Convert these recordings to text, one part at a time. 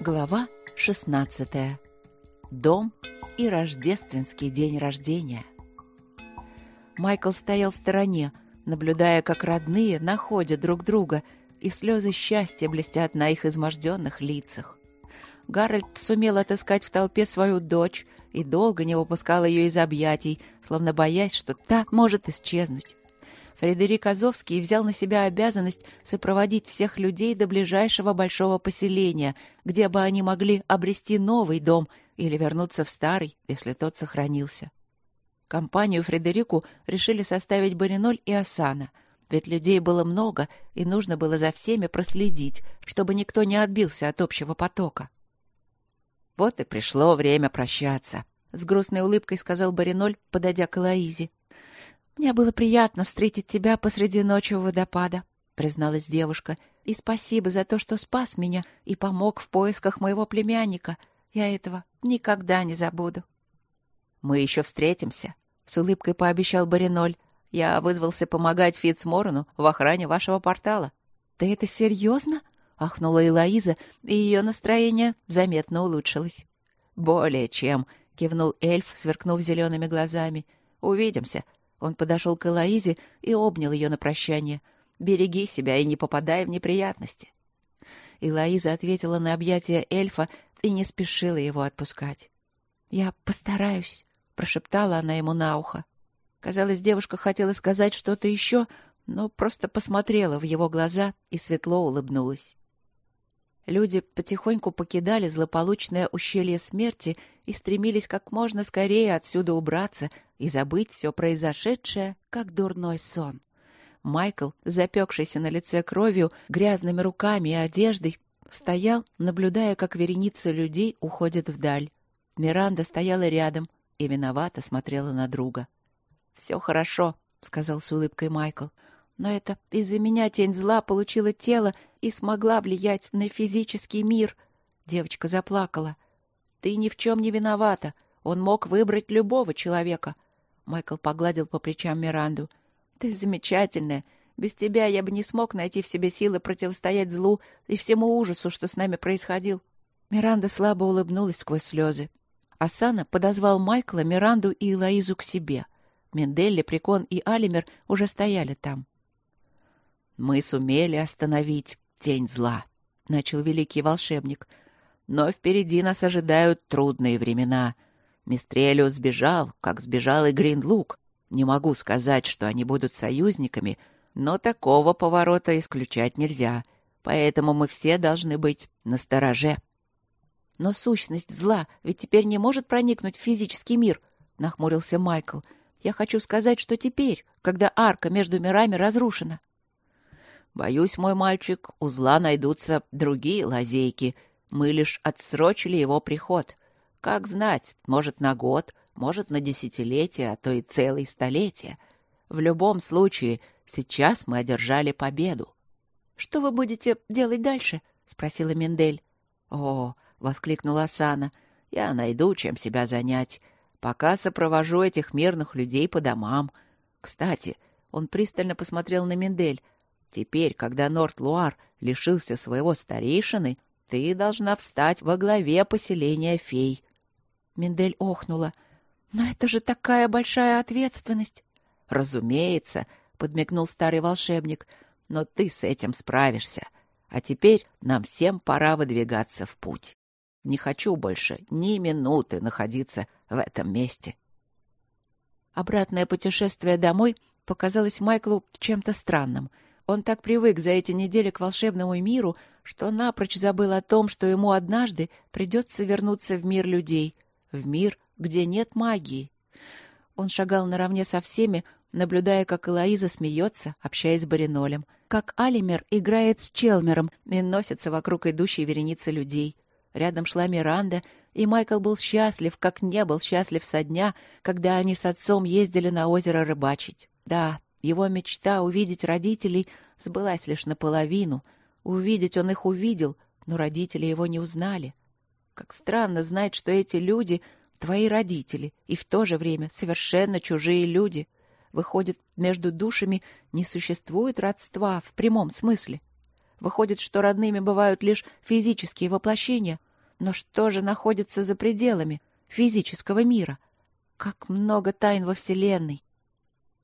Глава 16. Дом и рождественский день рождения. Майкл стоял в стороне, наблюдая, как родные находят друг друга, и слезы счастья блестят на их изможденных лицах. Гарольд сумел отыскать в толпе свою дочь и долго не выпускал ее из объятий, словно боясь, что та может исчезнуть. Фредерик Азовский взял на себя обязанность сопроводить всех людей до ближайшего большого поселения, где бы они могли обрести новый дом или вернуться в старый, если тот сохранился. Компанию Фредерику решили составить Бариноль и Осана, ведь людей было много, и нужно было за всеми проследить, чтобы никто не отбился от общего потока. «Вот и пришло время прощаться», — с грустной улыбкой сказал Бариноль, подойдя к Элоизе. «Мне было приятно встретить тебя посреди ночи у водопада», — призналась девушка. «И спасибо за то, что спас меня и помог в поисках моего племянника. Я этого никогда не забуду». «Мы еще встретимся», — с улыбкой пообещал Бариноль. «Я вызвался помогать Фитцморону в охране вашего портала». «Ты это серьезно?» — ахнула Элоиза, и ее настроение заметно улучшилось. «Более чем», — кивнул эльф, сверкнув зелеными глазами. «Увидимся. Он подошел к Элоизе и обнял ее на прощание. «Береги себя и не попадай в неприятности». Элоиза ответила на объятия эльфа и не спешила его отпускать. «Я постараюсь», — прошептала она ему на ухо. Казалось, девушка хотела сказать что-то еще, но просто посмотрела в его глаза и светло улыбнулась. Люди потихоньку покидали злополучное ущелье смерти и стремились как можно скорее отсюда убраться и забыть все произошедшее, как дурной сон. Майкл, запекшийся на лице кровью, грязными руками и одеждой, стоял, наблюдая, как вереница людей уходит вдаль. Миранда стояла рядом и виновато смотрела на друга. «Все хорошо», — сказал с улыбкой Майкл. «Но это из-за меня тень зла получила тело и смогла влиять на физический мир». Девочка заплакала. «Ты ни в чем не виновата. Он мог выбрать любого человека. Майкл погладил по плечам Миранду. «Ты замечательная. Без тебя я бы не смог найти в себе силы противостоять злу и всему ужасу, что с нами происходил». Миранда слабо улыбнулась сквозь слезы. Асана подозвал Майкла, Миранду и Элоизу к себе. Мендель, Прикон и Алимер уже стояли там. «Мы сумели остановить тень зла», — начал великий волшебник. «Но впереди нас ожидают трудные времена — Мистрелиус сбежал, как сбежал и Гринлук. Не могу сказать, что они будут союзниками, но такого поворота исключать нельзя, поэтому мы все должны быть настороже. Но сущность зла ведь теперь не может проникнуть в физический мир, нахмурился Майкл. Я хочу сказать, что теперь, когда арка между мирами разрушена. Боюсь, мой мальчик, у зла найдутся другие лазейки. Мы лишь отсрочили его приход. Как знать, может, на год, может, на десятилетие, а то и целые столетия. В любом случае, сейчас мы одержали победу. — Что вы будете делать дальше? — спросила Мендель. — О, — воскликнула Сана, — я найду, чем себя занять. Пока сопровожу этих мирных людей по домам. Кстати, он пристально посмотрел на Мендель. Теперь, когда Норт-Луар лишился своего старейшины, ты должна встать во главе поселения фей. Мендель охнула. «Но это же такая большая ответственность!» «Разумеется», — подмигнул старый волшебник, — «но ты с этим справишься. А теперь нам всем пора выдвигаться в путь. Не хочу больше ни минуты находиться в этом месте». Обратное путешествие домой показалось Майклу чем-то странным. Он так привык за эти недели к волшебному миру, что напрочь забыл о том, что ему однажды придется вернуться в мир людей — в мир, где нет магии. Он шагал наравне со всеми, наблюдая, как Элоиза смеется, общаясь с Баринолем, как Алимер играет с Челмером и носится вокруг идущей вереницы людей. Рядом шла Миранда, и Майкл был счастлив, как не был счастлив со дня, когда они с отцом ездили на озеро рыбачить. Да, его мечта увидеть родителей сбылась лишь наполовину. Увидеть он их увидел, но родители его не узнали. Как странно знать, что эти люди — твои родители, и в то же время совершенно чужие люди. Выходит, между душами не существует родства в прямом смысле. Выходит, что родными бывают лишь физические воплощения. Но что же находится за пределами физического мира? Как много тайн во Вселенной!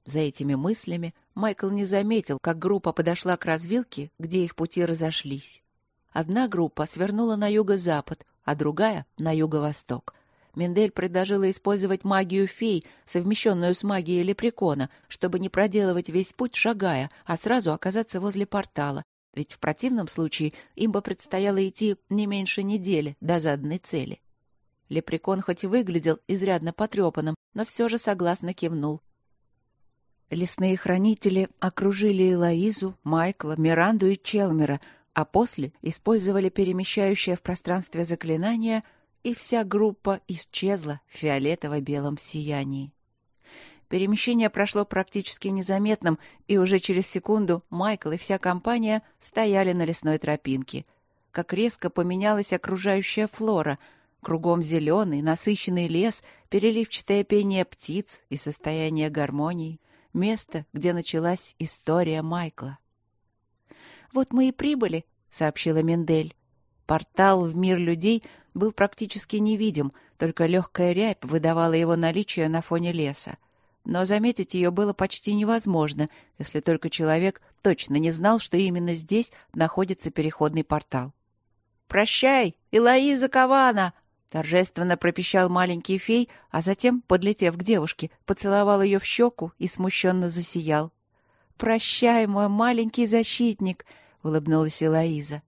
За этими мыслями Майкл не заметил, как группа подошла к развилке, где их пути разошлись. Одна группа свернула на юго-запад, а другая — на юго-восток. Мендель предложила использовать магию фей, совмещенную с магией лепрекона, чтобы не проделывать весь путь шагая, а сразу оказаться возле портала. Ведь в противном случае им бы предстояло идти не меньше недели до заданной цели. Лепрекон хоть и выглядел изрядно потрепанным, но все же согласно кивнул. Лесные хранители окружили Элоизу, Майкла, Миранду и Челмера, а после использовали перемещающее в пространстве заклинание — и вся группа исчезла в фиолетово-белом сиянии. Перемещение прошло практически незаметным, и уже через секунду Майкл и вся компания стояли на лесной тропинке. Как резко поменялась окружающая флора. Кругом зеленый, насыщенный лес, переливчатое пение птиц и состояние гармонии. Место, где началась история Майкла. «Вот мы и прибыли», — сообщила Мендель. Портал в мир людей был практически невидим, только легкая рябь выдавала его наличие на фоне леса. Но заметить ее было почти невозможно, если только человек точно не знал, что именно здесь находится переходный портал. «Прощай, Илоиза Кавана!» — торжественно пропищал маленький фей, а затем, подлетев к девушке, поцеловал ее в щеку и смущенно засиял. «Прощай, мой маленький защитник!» — улыбнулась Илоиза.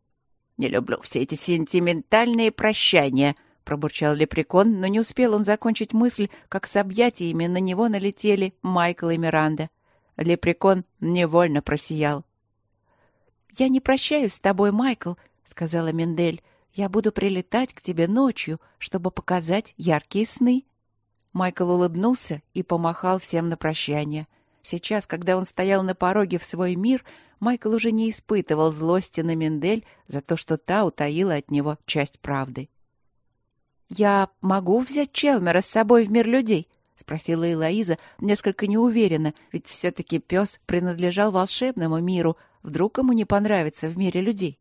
«Не люблю все эти сентиментальные прощания», — пробурчал лепрекон, но не успел он закончить мысль, как с объятиями на него налетели Майкл и Миранда. Лепрекон невольно просиял. «Я не прощаюсь с тобой, Майкл», — сказала Мендель. «Я буду прилетать к тебе ночью, чтобы показать яркие сны». Майкл улыбнулся и помахал всем на прощание. Сейчас, когда он стоял на пороге в свой мир, Майкл уже не испытывал злости на Мендель за то, что та утаила от него часть правды. «Я могу взять Челмера с собой в мир людей?» — спросила Элоиза, несколько неуверенно, ведь все-таки пес принадлежал волшебному миру, вдруг ему не понравится в мире людей.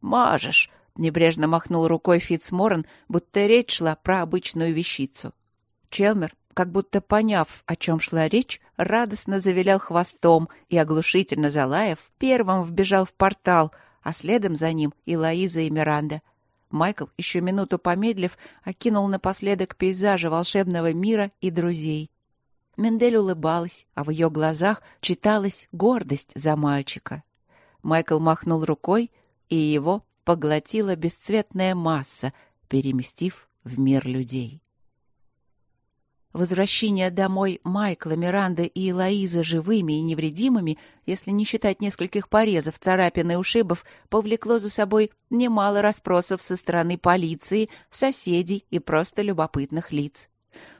«Можешь», — небрежно махнул рукой Фитцморан, будто речь шла про обычную вещицу. Челмер как будто поняв, о чем шла речь, радостно завилял хвостом и, оглушительно залаев, первым вбежал в портал, а следом за ним и Лоиза, и Миранда. Майкл, еще минуту помедлив, окинул напоследок пейзажи волшебного мира и друзей. Мендель улыбалась, а в ее глазах читалась гордость за мальчика. Майкл махнул рукой, и его поглотила бесцветная масса, переместив в мир людей. Возвращение домой Майкла, Миранды и Элоизы живыми и невредимыми, если не считать нескольких порезов, царапин и ушибов, повлекло за собой немало расспросов со стороны полиции, соседей и просто любопытных лиц.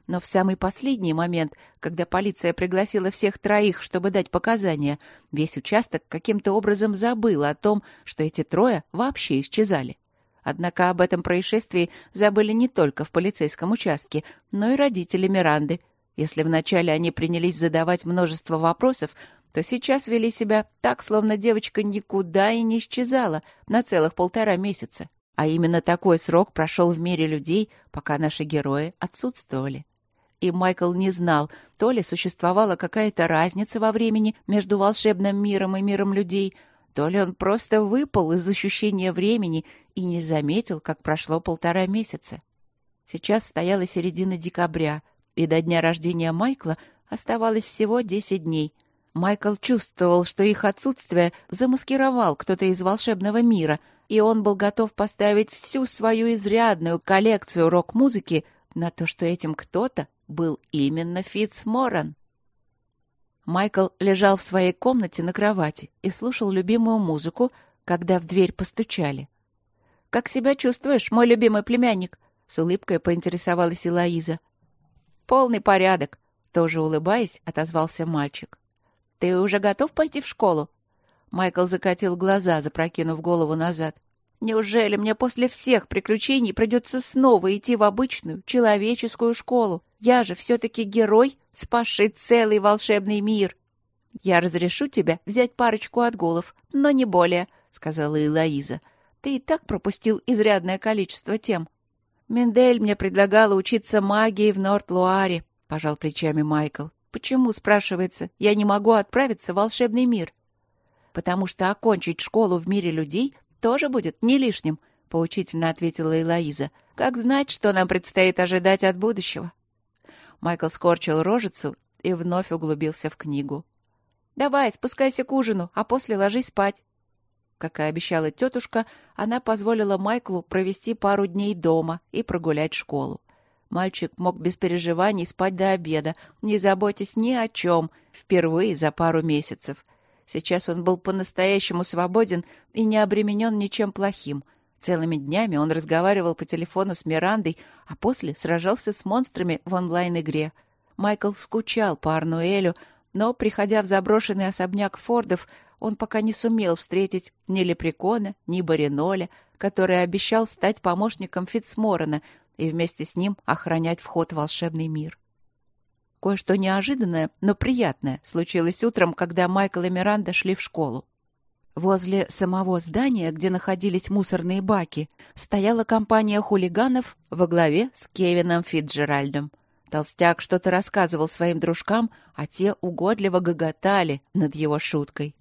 Но в самый последний момент, когда полиция пригласила всех троих, чтобы дать показания, весь участок каким-то образом забыл о том, что эти трое вообще исчезали. Однако об этом происшествии забыли не только в полицейском участке, но и родители Миранды. Если вначале они принялись задавать множество вопросов, то сейчас вели себя так, словно девочка никуда и не исчезала на целых полтора месяца. А именно такой срок прошел в мире людей, пока наши герои отсутствовали. И Майкл не знал, то ли существовала какая-то разница во времени между волшебным миром и миром людей — то ли он просто выпал из ощущения времени и не заметил, как прошло полтора месяца. Сейчас стояла середина декабря, и до дня рождения Майкла оставалось всего десять дней. Майкл чувствовал, что их отсутствие замаскировал кто-то из волшебного мира, и он был готов поставить всю свою изрядную коллекцию рок-музыки на то, что этим кто-то был именно Фитцморан. Майкл лежал в своей комнате на кровати и слушал любимую музыку, когда в дверь постучали. «Как себя чувствуешь, мой любимый племянник?» — с улыбкой поинтересовалась Илоиза. «Полный порядок», — тоже улыбаясь, отозвался мальчик. «Ты уже готов пойти в школу?» Майкл закатил глаза, запрокинув голову назад. Неужели мне после всех приключений придется снова идти в обычную человеческую школу? Я же все-таки герой, спасший целый волшебный мир. Я разрешу тебе взять парочку отгулов, но не более. сказала Элоиза. «Ты и так пропустил изрядное количество тем». «Мендель мне предлагала учиться магии в Норт-Луаре», — пожал плечами Майкл. «Почему, спрашивается, я не могу отправиться в волшебный мир?» «Потому что окончить школу в мире людей тоже будет не лишним», — поучительно ответила Элоиза. «Как знать, что нам предстоит ожидать от будущего?» Майкл скорчил рожицу и вновь углубился в книгу. «Давай, спускайся к ужину, а после ложись спать». Как и обещала тетушка, она позволила Майклу провести пару дней дома и прогулять школу. Мальчик мог без переживаний спать до обеда, не заботясь ни о чем, впервые за пару месяцев. Сейчас он был по-настоящему свободен и не обременен ничем плохим. Целыми днями он разговаривал по телефону с Мирандой, а после сражался с монстрами в онлайн-игре. Майкл скучал по Арнуэлю, но, приходя в заброшенный особняк Фордов, он пока не сумел встретить ни Лепрекона, ни Бариноля, который обещал стать помощником Фитцморона и вместе с ним охранять вход в волшебный мир. Кое-что неожиданное, но приятное случилось утром, когда Майкл и Миранда шли в школу. Возле самого здания, где находились мусорные баки, стояла компания хулиганов во главе с Кевином Фитджеральдом. Толстяк что-то рассказывал своим дружкам, а те угодливо гоготали над его шуткой.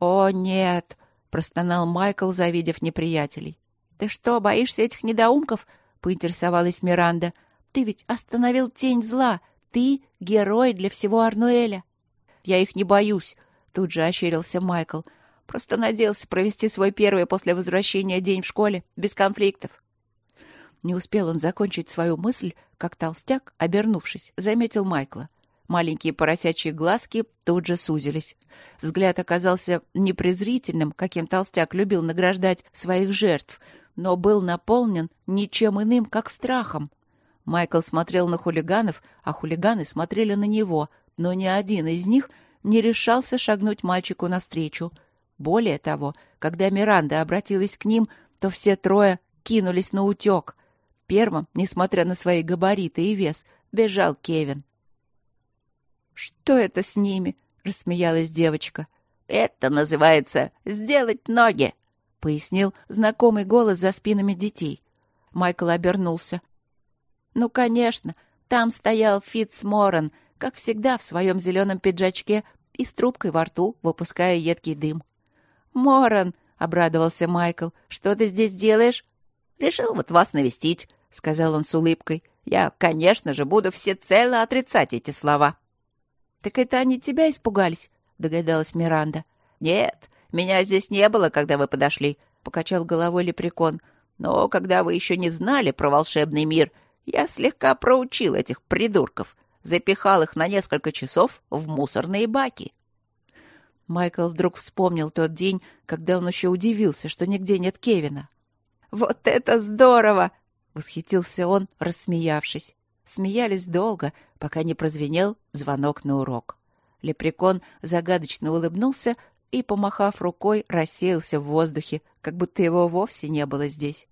«О, нет!» — простонал Майкл, завидев неприятелей. «Ты что, боишься этих недоумков?» — поинтересовалась Миранда. «Ты ведь остановил тень зла. Ты — герой для всего Арнуэля». «Я их не боюсь», — тут же ощерился Майкл. «Просто надеялся провести свой первый после возвращения день в школе без конфликтов». Не успел он закончить свою мысль, как толстяк, обернувшись, заметил Майкла. Маленькие поросячьи глазки тут же сузились. Взгляд оказался непрезрительным, каким толстяк любил награждать своих жертв, но был наполнен ничем иным, как страхом. Майкл смотрел на хулиганов, а хулиганы смотрели на него, но ни один из них не решался шагнуть мальчику навстречу. Более того, когда Миранда обратилась к ним, то все трое кинулись на утек. Первым, несмотря на свои габариты и вес, бежал Кевин. «Что это с ними?» — рассмеялась девочка. «Это называется «сделать ноги», — пояснил знакомый голос за спинами детей. Майкл обернулся. «Ну, конечно, там стоял Фитц Моран, как всегда в своем зеленом пиджачке и с трубкой во рту, выпуская едкий дым. «Моран!» — обрадовался Майкл. «Что ты здесь делаешь?» «Решил вот вас навестить», — сказал он с улыбкой. «Я, конечно же, буду всецело отрицать эти слова». «Так это они тебя испугались?» — догадалась Миранда. «Нет, меня здесь не было, когда вы подошли», — покачал головой лепрекон. «Но когда вы еще не знали про волшебный мир, я слегка проучил этих придурков, запихал их на несколько часов в мусорные баки». Майкл вдруг вспомнил тот день, когда он еще удивился, что нигде нет Кевина. «Вот это здорово!» — восхитился он, рассмеявшись. Смеялись долго, пока не прозвенел звонок на урок. Лепрекон загадочно улыбнулся и, помахав рукой, рассеялся в воздухе, как будто его вовсе не было здесь.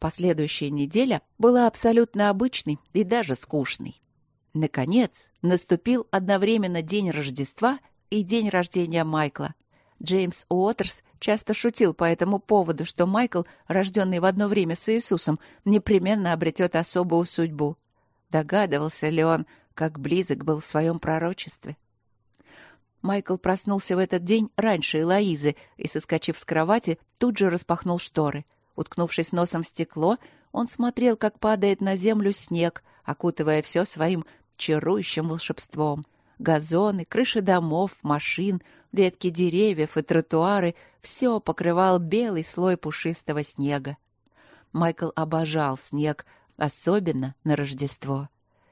Последующая неделя была абсолютно обычной и даже скучной. Наконец, наступил одновременно день Рождества и день рождения Майкла. Джеймс Уотерс часто шутил по этому поводу, что Майкл, рожденный в одно время с Иисусом, непременно обретет особую судьбу. Догадывался ли он, как близок был в своем пророчестве? Майкл проснулся в этот день раньше Элоизы и, соскочив с кровати, тут же распахнул шторы. Уткнувшись носом в стекло, он смотрел, как падает на землю снег, окутывая все своим чарующим волшебством. Газоны, крыши домов, машин — Ветки деревьев и тротуары — все покрывал белый слой пушистого снега. Майкл обожал снег, особенно на Рождество.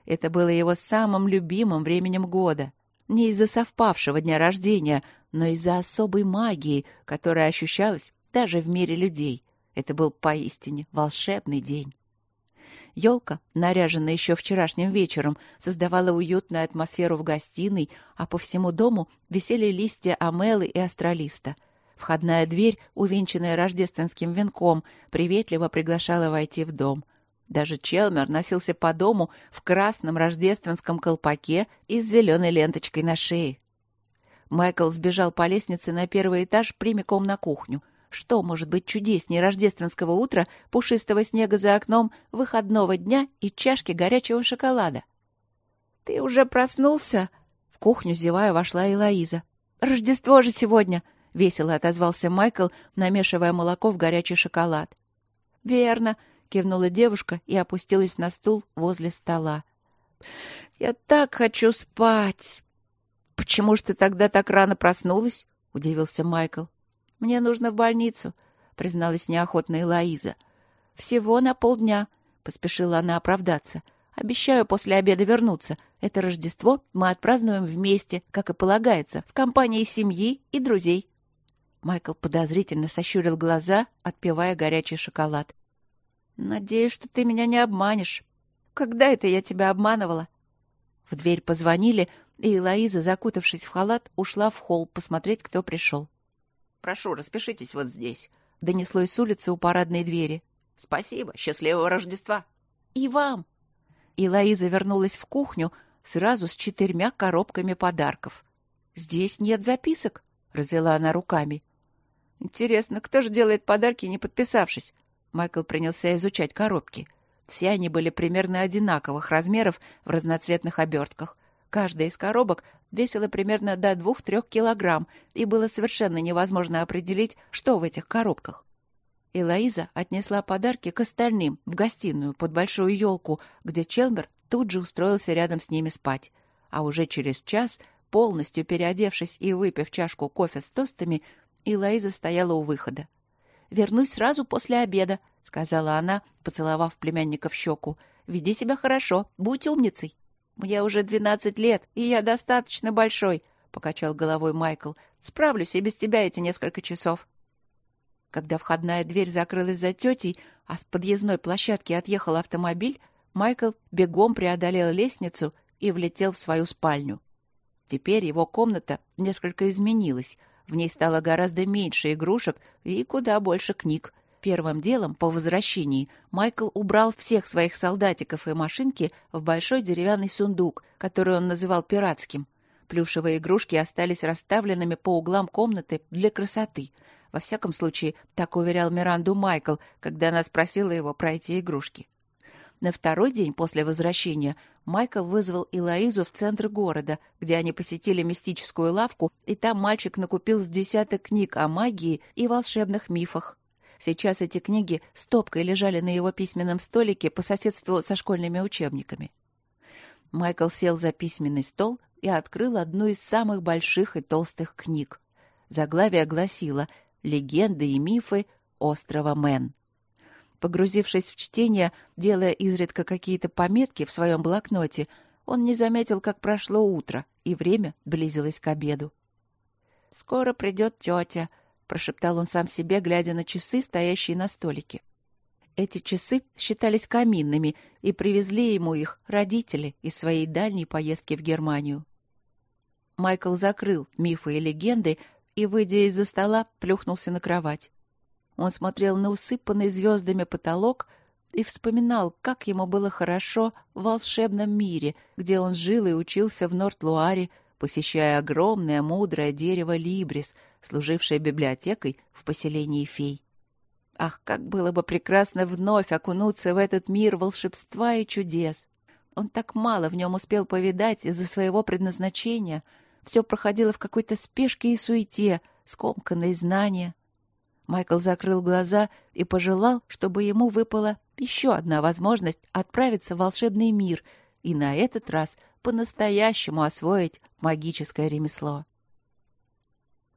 Это было его самым любимым временем года. Не из-за совпавшего дня рождения, но из-за особой магии, которая ощущалась даже в мире людей. Это был поистине волшебный день. Елка, наряженная еще вчерашним вечером, создавала уютную атмосферу в гостиной, а по всему дому висели листья амелы и астролиста. Входная дверь, увенчанная рождественским венком, приветливо приглашала войти в дом. Даже Челмер носился по дому в красном рождественском колпаке и с зеленой ленточкой на шее. Майкл сбежал по лестнице на первый этаж прямиком на кухню. Что может быть чудеснее рождественского утра, пушистого снега за окном, выходного дня и чашки горячего шоколада? «Ты уже проснулся?» В кухню, зевая, вошла Элоиза. «Рождество же сегодня!» — весело отозвался Майкл, намешивая молоко в горячий шоколад. «Верно», — кивнула девушка и опустилась на стул возле стола. «Я так хочу спать!» «Почему ж ты тогда так рано проснулась?» — удивился Майкл. «Мне нужно в больницу», — призналась неохотно Элоиза. «Всего на полдня», — поспешила она оправдаться. «Обещаю после обеда вернуться. Это Рождество мы отпразднуем вместе, как и полагается, в компании семьи и друзей». Майкл подозрительно сощурил глаза, отпивая горячий шоколад. «Надеюсь, что ты меня не обманешь. Когда это я тебя обманывала?» В дверь позвонили, и Элоиза, закутавшись в халат, ушла в холл посмотреть, кто пришел. «Прошу, распишитесь вот здесь», — донеслось с улицы у парадной двери. «Спасибо. Счастливого Рождества!» «И вам!» Элоиза вернулась в кухню сразу с четырьмя коробками подарков. «Здесь нет записок», — развела она руками. «Интересно, кто же делает подарки, не подписавшись?» Майкл принялся изучать коробки. Все они были примерно одинаковых размеров в разноцветных обертках. Каждая из коробок весила примерно до двух-трех килограмм, и было совершенно невозможно определить, что в этих коробках. И Лоиза отнесла подарки к остальным в гостиную под большую елку, где Челмер тут же устроился рядом с ними спать. А уже через час, полностью переодевшись и выпив чашку кофе с тостами, Илоиза стояла у выхода. «Вернусь сразу после обеда», — сказала она, поцеловав племянника в щеку. «Веди себя хорошо, будь умницей». «Мне уже двенадцать лет, и я достаточно большой», — покачал головой Майкл. «Справлюсь и без тебя эти несколько часов». Когда входная дверь закрылась за тетей, а с подъездной площадки отъехал автомобиль, Майкл бегом преодолел лестницу и влетел в свою спальню. Теперь его комната несколько изменилась. В ней стало гораздо меньше игрушек и куда больше книг. Первым делом, по возвращении, Майкл убрал всех своих солдатиков и машинки в большой деревянный сундук, который он называл пиратским. Плюшевые игрушки остались расставленными по углам комнаты для красоты. Во всяком случае, так уверял Миранду Майкл, когда она спросила его про эти игрушки. На второй день после возвращения Майкл вызвал Илоизу в центр города, где они посетили мистическую лавку, и там мальчик накупил с десяток книг о магии и волшебных мифах. Сейчас эти книги стопкой лежали на его письменном столике по соседству со школьными учебниками. Майкл сел за письменный стол и открыл одну из самых больших и толстых книг. Заглавие гласило «Легенды и мифы острова Мэн». Погрузившись в чтение, делая изредка какие-то пометки в своем блокноте, он не заметил, как прошло утро, и время близилось к обеду. «Скоро придет тетя», — прошептал он сам себе, глядя на часы, стоящие на столике. Эти часы считались каминными, и привезли ему их родители из своей дальней поездки в Германию. Майкл закрыл мифы и легенды и, выйдя из-за стола, плюхнулся на кровать. Он смотрел на усыпанный звездами потолок и вспоминал, как ему было хорошо в волшебном мире, где он жил и учился в Норт-Луаре, посещая огромное мудрое дерево Либрис, служившее библиотекой в поселении фей. Ах, как было бы прекрасно вновь окунуться в этот мир волшебства и чудес! Он так мало в нем успел повидать из-за своего предназначения. Все проходило в какой-то спешке и суете, скомканные знания, Майкл закрыл глаза и пожелал, чтобы ему выпала еще одна возможность отправиться в волшебный мир и на этот раз по-настоящему освоить магическое ремесло.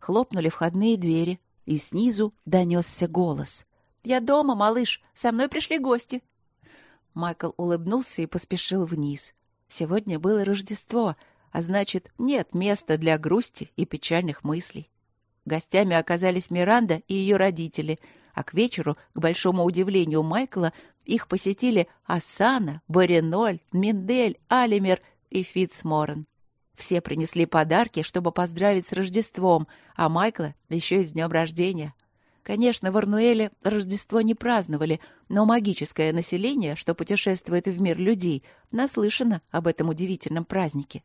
Хлопнули входные двери, и снизу донесся голос. «Я дома, малыш, со мной пришли гости». Майкл улыбнулся и поспешил вниз. Сегодня было Рождество, а значит, нет места для грусти и печальных мыслей. Гостями оказались Миранда и ее родители, а к вечеру, к большому удивлению Майкла, их посетили Асана, Бариноль, Миндель, Алимер и Фитцморен. Все принесли подарки, чтобы поздравить с Рождеством, а Майкла еще и с днем рождения. Конечно, в Арнуэле Рождество не праздновали, но магическое население, что путешествует в мир людей, наслышано об этом удивительном празднике.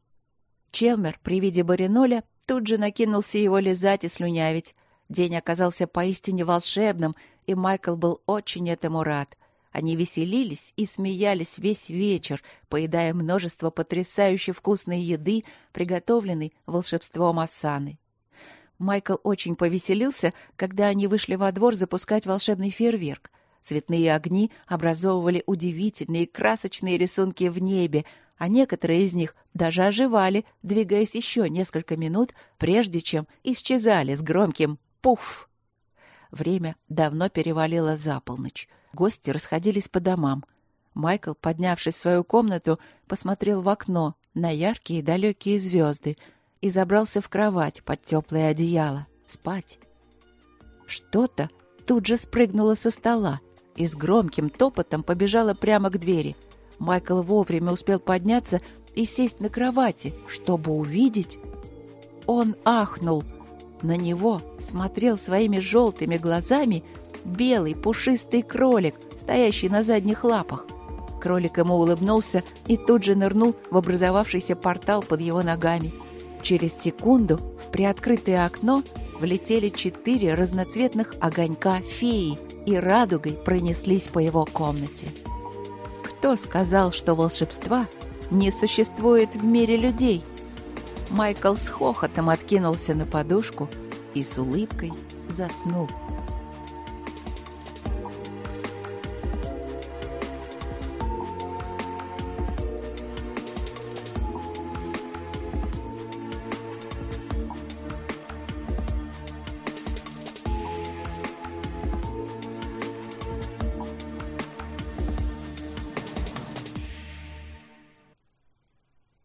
Челмер при виде Бариноля тут же накинулся его лизать и слюнявить. День оказался поистине волшебным, и Майкл был очень этому рад. Они веселились и смеялись весь вечер, поедая множество потрясающе вкусной еды, приготовленной волшебством Асаны. Майкл очень повеселился, когда они вышли во двор запускать волшебный фейерверк. Цветные огни образовывали удивительные красочные рисунки в небе, а некоторые из них даже оживали, двигаясь еще несколько минут, прежде чем исчезали с громким «пуф». Время давно перевалило за полночь. Гости расходились по домам. Майкл, поднявшись в свою комнату, посмотрел в окно на яркие далекие звезды и забрался в кровать под теплое одеяло. Спать. Что-то тут же спрыгнуло со стола и с громким топотом побежало прямо к двери. Майкл вовремя успел подняться и сесть на кровати, чтобы увидеть. Он ахнул. На него смотрел своими желтыми глазами белый пушистый кролик, стоящий на задних лапах. Кролик ему улыбнулся и тут же нырнул в образовавшийся портал под его ногами. Через секунду в приоткрытое окно влетели четыре разноцветных огонька феи и радугой пронеслись по его комнате. Кто сказал, что волшебства не существует в мире людей? Майкл с хохотом откинулся на подушку и с улыбкой заснул.